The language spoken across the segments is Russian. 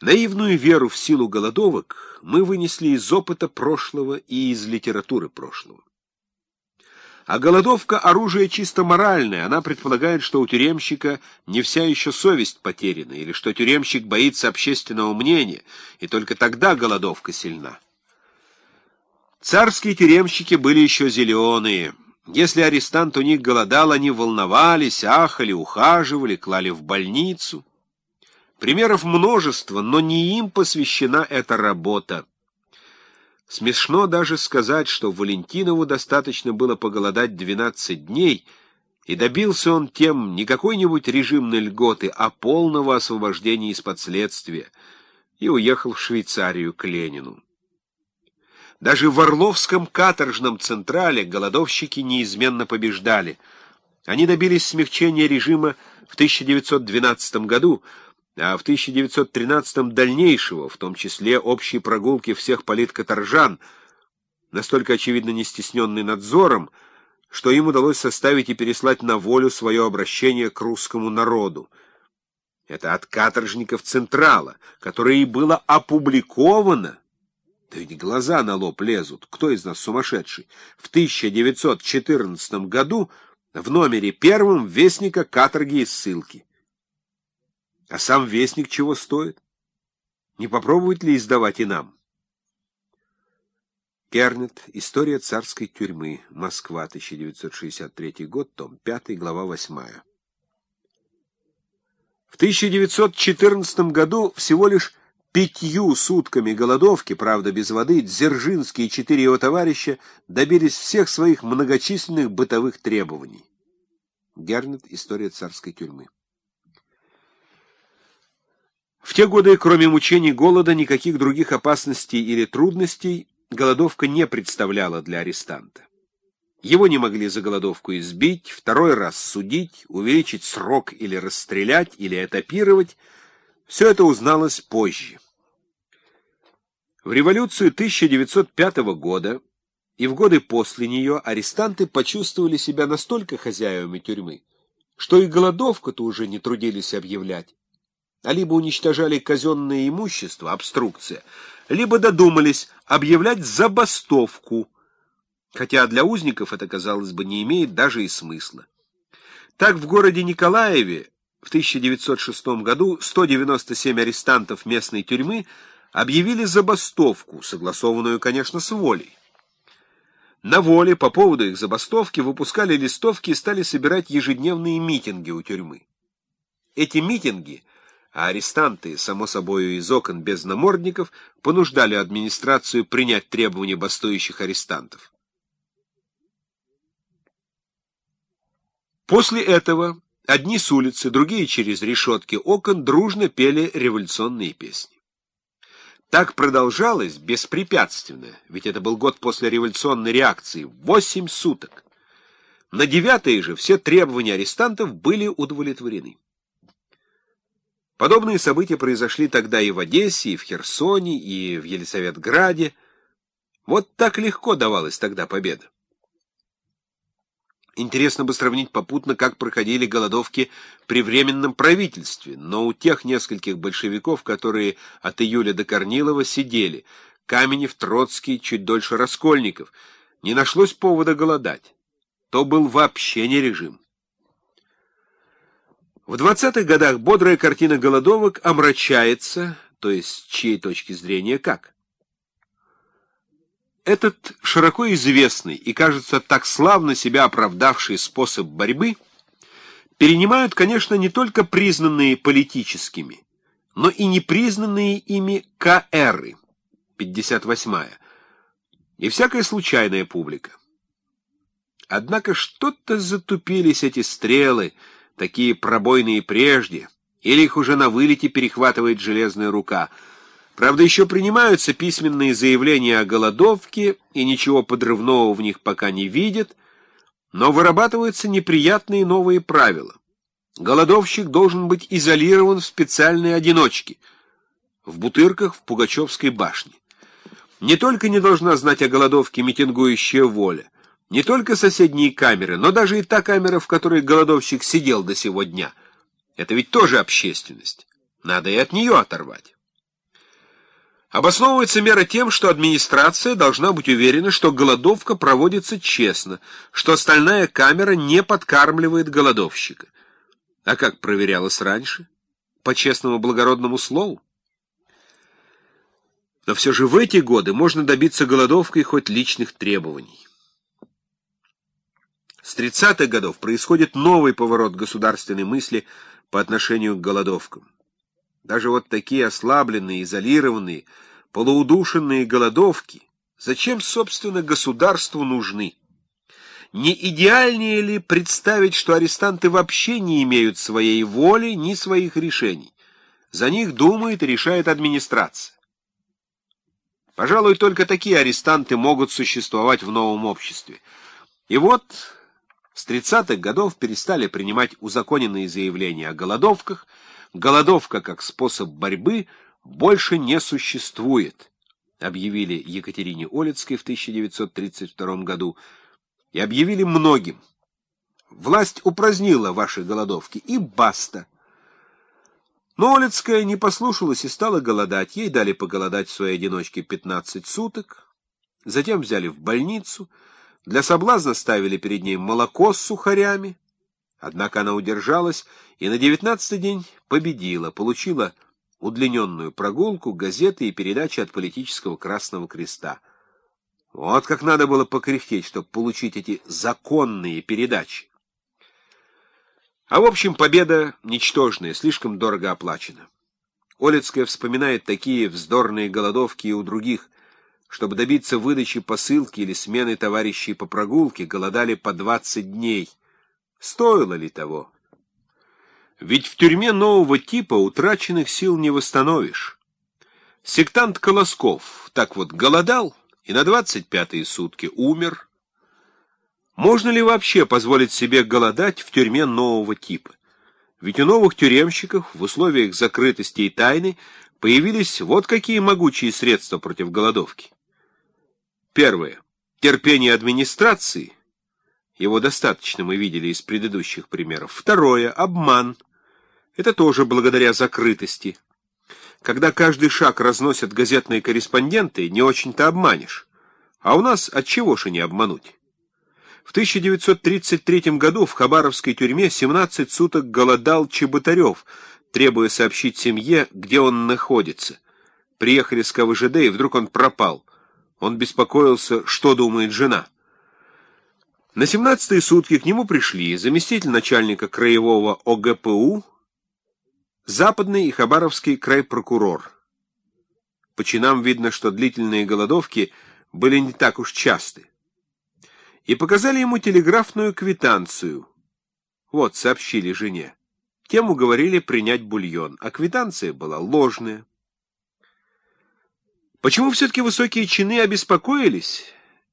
Наивную веру в силу голодовок мы вынесли из опыта прошлого и из литературы прошлого. А голодовка — оружие чисто моральное, она предполагает, что у тюремщика не вся еще совесть потеряна, или что тюремщик боится общественного мнения, и только тогда голодовка сильна. Царские тюремщики были еще зеленые. Если арестант у них голодал, они волновались, ахали, ухаживали, клали в больницу. Примеров множество, но не им посвящена эта работа. Смешно даже сказать, что Валентинову достаточно было поголодать 12 дней, и добился он тем не какой-нибудь режимной льготы, а полного освобождения из-под следствия, и уехал в Швейцарию к Ленину. Даже в Орловском каторжном централе голодовщики неизменно побеждали. Они добились смягчения режима в 1912 году, а в 1913-м дальнейшего, в том числе общей прогулки всех политкоторжан, настолько очевидно не стесненный надзором, что им удалось составить и переслать на волю свое обращение к русскому народу. Это от каторжников Централа, которое и было опубликовано. Да ведь глаза на лоб лезут. Кто из нас сумасшедший? В 1914 году в номере первом Вестника каторги и ссылки. А сам вестник чего стоит? Не попробовать ли издавать и нам? Кернет. История царской тюрьмы. Москва, 1963 год, том 5, глава 8. В 1914 году всего лишь пятью сутками голодовки, правда без воды, Дзержинский и четыре его товарища добились всех своих многочисленных бытовых требований. Гернет. История царской тюрьмы. В те годы, кроме мучений голода, никаких других опасностей или трудностей голодовка не представляла для арестанта. Его не могли за голодовку избить, второй раз судить, увеличить срок или расстрелять, или этапировать. Все это узналось позже. В революцию 1905 года и в годы после нее арестанты почувствовали себя настолько хозяевами тюрьмы, что и голодовку-то уже не трудились объявлять а либо уничтожали казенное имущество, обструкция, либо додумались объявлять забастовку, хотя для узников это, казалось бы, не имеет даже и смысла. Так в городе Николаеве в 1906 году 197 арестантов местной тюрьмы объявили забастовку, согласованную, конечно, с волей. На воле по поводу их забастовки выпускали листовки и стали собирать ежедневные митинги у тюрьмы. Эти митинги – а арестанты, само собою из окон без намордников, понуждали администрацию принять требования бастующих арестантов. После этого одни с улицы, другие через решетки окон дружно пели революционные песни. Так продолжалось беспрепятственно, ведь это был год после революционной реакции, восемь суток. На девятые же все требования арестантов были удовлетворены. Подобные события произошли тогда и в Одессе, и в Херсоне, и в Елисаветграде. Вот так легко давалась тогда победа. Интересно бы сравнить попутно, как проходили голодовки при Временном правительстве, но у тех нескольких большевиков, которые от июля до Корнилова сидели, Каменев, Троцкий, чуть дольше Раскольников, не нашлось повода голодать. То был вообще не режим. В 20-х годах бодрая картина голодовок омрачается, то есть с чьей точки зрения как? Этот широко известный и, кажется, так славно себя оправдавший способ борьбы перенимают, конечно, не только признанные политическими, но и непризнанные ими КРы, 58-я, и всякая случайная публика. Однако что-то затупились эти стрелы, такие пробойные прежде, или их уже на вылете перехватывает железная рука. Правда, еще принимаются письменные заявления о голодовке, и ничего подрывного в них пока не видят, но вырабатываются неприятные новые правила. Голодовщик должен быть изолирован в специальной одиночке, в Бутырках, в Пугачевской башне. Не только не должна знать о голодовке митингующая воля, не только соседние камеры, но даже и та камера, в которой голодовщик сидел до сего дня. Это ведь тоже общественность. Надо и от нее оторвать. Обосновывается мера тем, что администрация должна быть уверена, что голодовка проводится честно, что остальная камера не подкармливает голодовщика. А как проверялось раньше? По честному благородному слову? Но все же в эти годы можно добиться голодовкой хоть личных требований. С 30-х годов происходит новый поворот государственной мысли по отношению к голодовкам. Даже вот такие ослабленные, изолированные, полуудушенные голодовки, зачем, собственно, государству нужны? Не идеальнее ли представить, что арестанты вообще не имеют своей воли ни своих решений? За них думает и решает администрация. Пожалуй, только такие арестанты могут существовать в новом обществе. И вот с 30-х годов перестали принимать узаконенные заявления о голодовках. Голодовка как способ борьбы больше не существует, объявили Екатерине Олицкой в 1932 году и объявили многим. Власть упразднила ваши голодовки, и баста. Но Олицкая не послушалась и стала голодать. Ей дали поголодать в своей одиночке 15 суток, затем взяли в больницу, для соблазна ставили перед ней молоко с сухарями. Однако она удержалась и на девятнадцатый день победила, получила удлиненную прогулку, газеты и передачи от политического Красного Креста. Вот как надо было покряхтеть, чтобы получить эти законные передачи. А в общем, победа ничтожная, слишком дорого оплачена. Олецкая вспоминает такие вздорные голодовки и у других. Чтобы добиться выдачи посылки или смены товарищей по прогулке, голодали по 20 дней. Стоило ли того? Ведь в тюрьме нового типа утраченных сил не восстановишь. Сектант Колосков так вот голодал и на 25-е сутки умер, можно ли вообще позволить себе голодать в тюрьме нового типа? Ведь у новых тюремщиков в условиях закрытости и тайны появились вот какие могучие средства против голодовки. Первое. Терпение администрации. Его достаточно мы видели из предыдущих примеров. Второе. Обман. Это тоже благодаря закрытости. Когда каждый шаг разносят газетные корреспонденты, не очень-то обманешь. А у нас от чего же не обмануть? В 1933 году в Хабаровской тюрьме 17 суток голодал Чеботарев, требуя сообщить семье, где он находится. Приехали с КВЖД, и вдруг он пропал. Он беспокоился, что думает жена. На 17-е сутки к нему пришли заместитель начальника краевого ОГПУ, Западный и Хабаровский крайпрокурор. По чинам видно, что длительные голодовки были не так уж часты и показали ему телеграфную квитанцию. Вот, сообщили жене. Тем уговорили принять бульон, а квитанция была ложная. Почему все-таки высокие чины обеспокоились?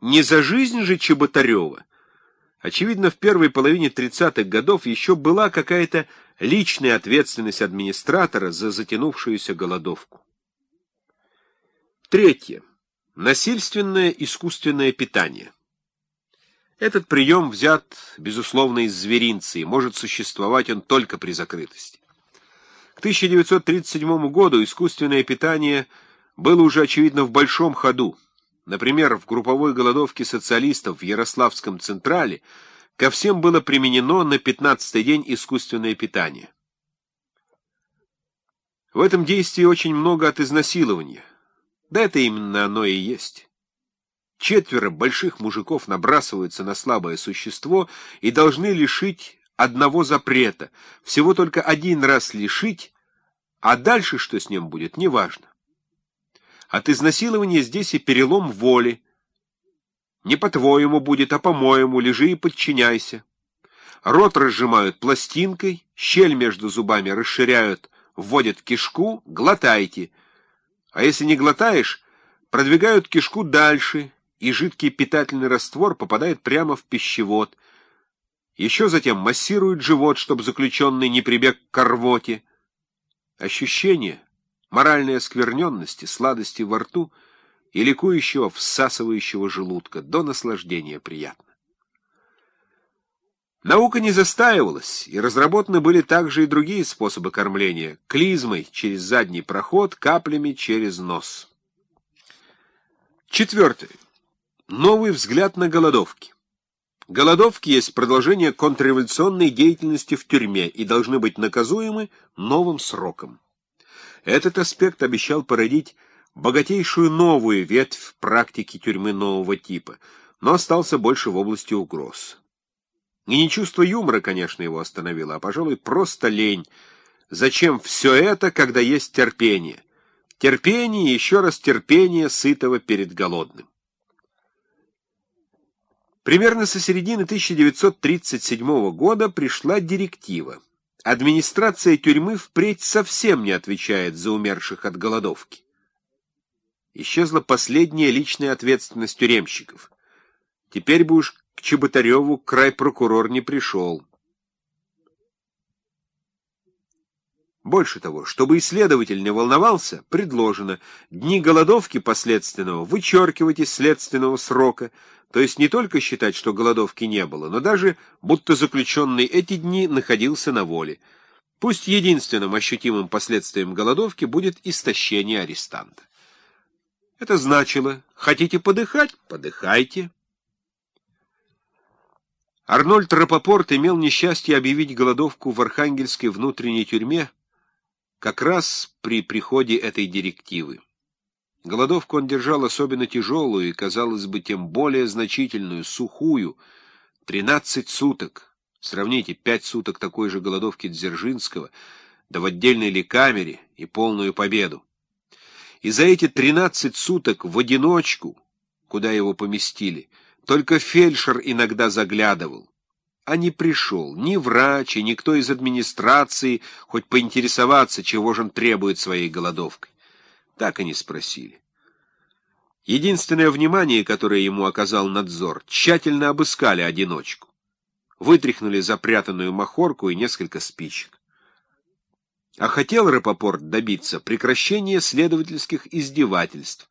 Не за жизнь же Чеботарева. Очевидно, в первой половине 30-х годов еще была какая-то личная ответственность администратора за затянувшуюся голодовку. Третье. Насильственное искусственное питание. Этот прием взят, безусловно, из зверинца, и может существовать он только при закрытости. К 1937 году искусственное питание было уже, очевидно, в большом ходу. Например, в групповой голодовке социалистов в Ярославском Централе ко всем было применено на 15-й день искусственное питание. В этом действии очень много от изнасилования. Да это именно оно и есть. Четверо больших мужиков набрасываются на слабое существо и должны лишить одного запрета. Всего только один раз лишить, а дальше что с ним будет, неважно. От изнасилования здесь и перелом воли. Не по-твоему будет, а по-моему, лежи и подчиняйся. Рот разжимают пластинкой, щель между зубами расширяют, вводят кишку, глотайте. А если не глотаешь, продвигают кишку дальше, и жидкий питательный раствор попадает прямо в пищевод. Еще затем массируют живот, чтобы заключенный не прибег к рвоте. Ощущение моральной оскверненности, сладости во рту и ликующего, всасывающего желудка, до наслаждения приятно. Наука не застаивалась, и разработаны были также и другие способы кормления — клизмой через задний проход, каплями через нос. Четвертое. Новый взгляд на голодовки. Голодовки есть продолжение контрреволюционной деятельности в тюрьме и должны быть наказуемы новым сроком. Этот аспект обещал породить богатейшую новую ветвь практики тюрьмы нового типа, но остался больше в области угроз. И не чувство юмора, конечно, его остановило, а, пожалуй, просто лень. Зачем все это, когда есть терпение? Терпение и еще раз терпение сытого перед голодным. Примерно со середины 1937 года пришла директива. Администрация тюрьмы впредь совсем не отвечает за умерших от голодовки. Исчезла последняя личная ответственность тюремщиков. Теперь бы уж к Чеботареву край прокурор не пришел. Больше того, чтобы исследователь не волновался, предложено дни голодовки последственного вычеркивать из следственного срока, то есть не только считать, что голодовки не было, но даже, будто заключенный эти дни находился на воле. Пусть единственным ощутимым последствием голодовки будет истощение арестанта. Это значило, хотите подыхать — подыхайте. Арнольд Рапопорт имел несчастье объявить голодовку в Архангельской внутренней тюрьме, как раз при приходе этой директивы. Голодовку он держал особенно тяжелую и, казалось бы, тем более значительную, сухую, 13 суток. Сравните, пять суток такой же голодовки Дзержинского, да в отдельной ли камере и полную победу. И за эти 13 суток в одиночку, куда его поместили, только фельдшер иногда заглядывал а не пришел ни врач, и никто из администрации, хоть поинтересоваться, чего же он требует своей голодовкой. Так и не спросили. Единственное внимание, которое ему оказал надзор, тщательно обыскали одиночку. Вытряхнули запрятанную махорку и несколько спичек. А хотел Рапопорт добиться прекращения следовательских издевательств,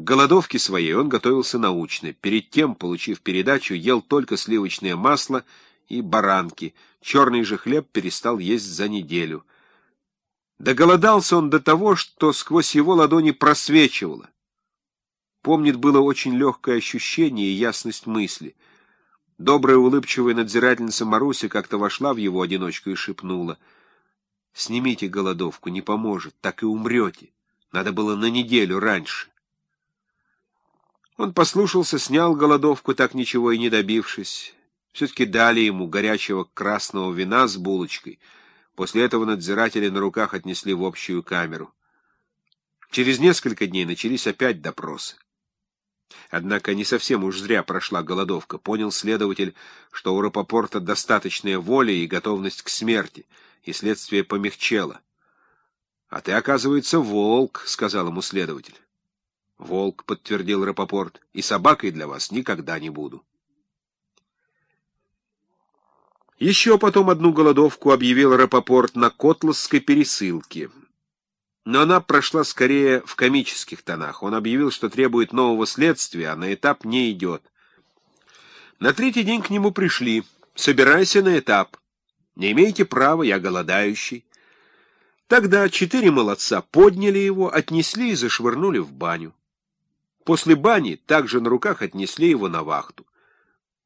к голодовке своей он готовился научно. Перед тем, получив передачу, ел только сливочное масло и баранки. Черный же хлеб перестал есть за неделю. Доголодался он до того, что сквозь его ладони просвечивало. Помнит, было очень легкое ощущение и ясность мысли. Добрая улыбчивая надзирательница Маруся как-то вошла в его одиночку и шепнула. «Снимите голодовку, не поможет, так и умрете. Надо было на неделю раньше». Он послушался, снял голодовку, так ничего и не добившись. Все-таки дали ему горячего красного вина с булочкой. После этого надзиратели на руках отнесли в общую камеру. Через несколько дней начались опять допросы. Однако не совсем уж зря прошла голодовка. Понял следователь, что у Рапопорта достаточная воля и готовность к смерти, и следствие помягчело. — А ты, оказывается, волк, — сказал ему следователь. «Волк», — подтвердил Рапопорт, — «и собакой для вас никогда не буду». Еще потом одну голодовку объявил Рапопорт на Котласской пересылке. Но она прошла скорее в комических тонах. Он объявил, что требует нового следствия, а на этап не идет. На третий день к нему пришли. «Собирайся на этап. Не имеете права, я голодающий». Тогда четыре молодца подняли его, отнесли и зашвырнули в баню. После бани также на руках отнесли его на вахту.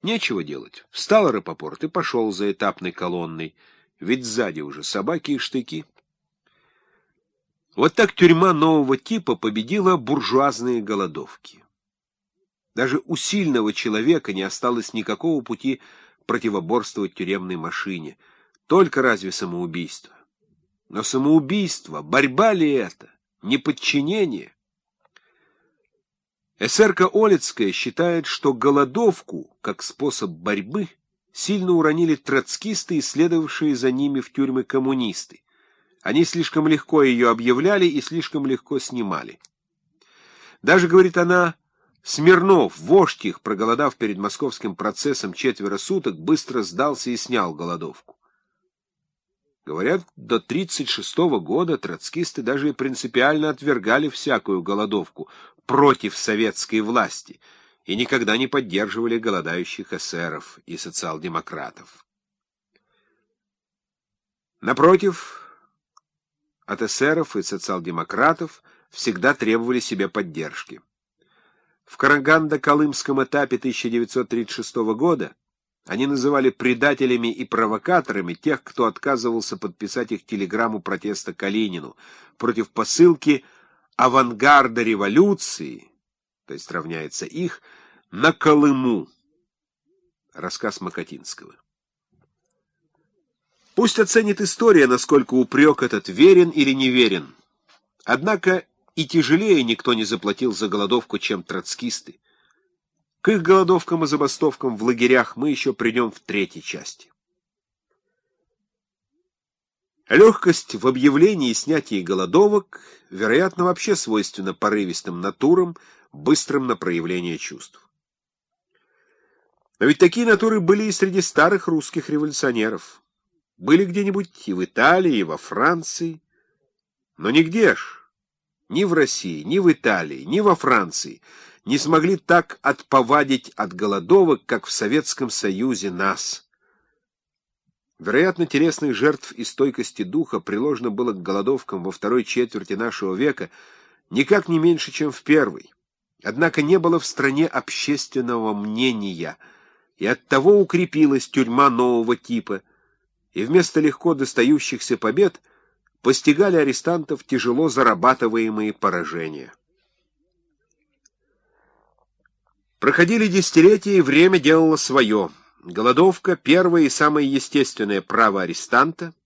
Нечего делать. Встал Рапопорт и пошел за этапной колонной, ведь сзади уже собаки и штыки. Вот так тюрьма нового типа победила буржуазные голодовки. Даже у сильного человека не осталось никакого пути противоборствовать тюремной машине. Только разве самоубийство? Но самоубийство, борьба ли это? Неподчинение? Эсерка Олицкая считает, что голодовку, как способ борьбы, сильно уронили троцкисты и следовавшие за ними в тюрьмы коммунисты. Они слишком легко ее объявляли и слишком легко снимали. Даже, говорит она, Смирнов, вождь их, проголодав перед московским процессом четверо суток, быстро сдался и снял голодовку. Говорят, до 1936 года троцкисты даже принципиально отвергали всякую голодовку, против советской власти и никогда не поддерживали голодающих эсеров и социал-демократов. Напротив, от эсеров и социал-демократов всегда требовали себе поддержки. В Карагандо-Колымском этапе 1936 года они называли предателями и провокаторами тех, кто отказывался подписать их телеграмму протеста Калинину против посылки авангарда революции, то есть равняется их, на Колыму. Рассказ Макатинского. Пусть оценит история, насколько упрек этот верен или неверен. Однако и тяжелее никто не заплатил за голодовку, чем троцкисты. К их голодовкам и забастовкам в лагерях мы еще придем в третьей части. Легкость в объявлении и снятии голодовок, вероятно, вообще свойственна порывистым натурам, быстрым на проявление чувств. Но ведь такие натуры были и среди старых русских революционеров. Были где-нибудь и в Италии, и во Франции. Но нигде ж, ни в России, ни в Италии, ни во Франции не смогли так отповадить от голодовок, как в Советском Союзе нас. Вероятно, телесных жертв и стойкости духа приложено было к голодовкам во второй четверти нашего века никак не меньше, чем в первой. Однако не было в стране общественного мнения, и оттого укрепилась тюрьма нового типа, и вместо легко достающихся побед постигали арестантов тяжело зарабатываемые поражения. Проходили десятилетия, и время делало свое. Голодовка — первое и самое естественное право арестанта —